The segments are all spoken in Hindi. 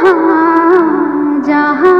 जहाँ जहाँ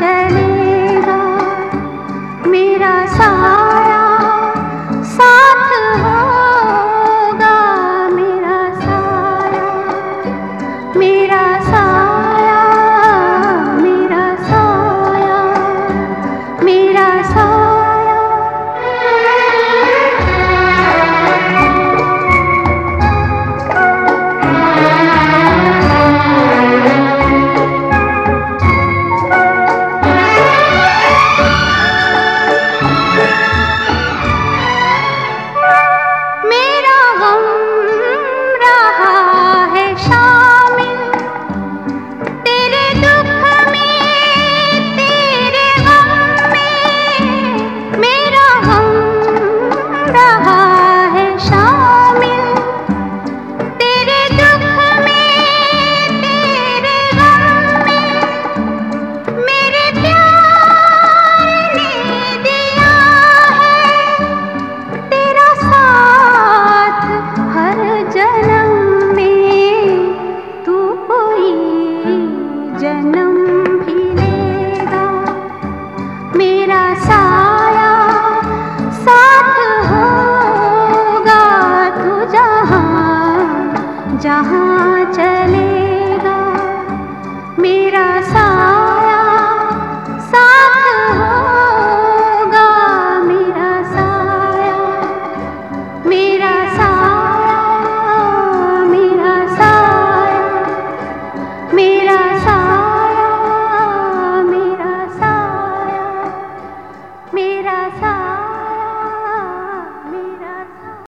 जहाँ कहाँ चलेगा? मेरा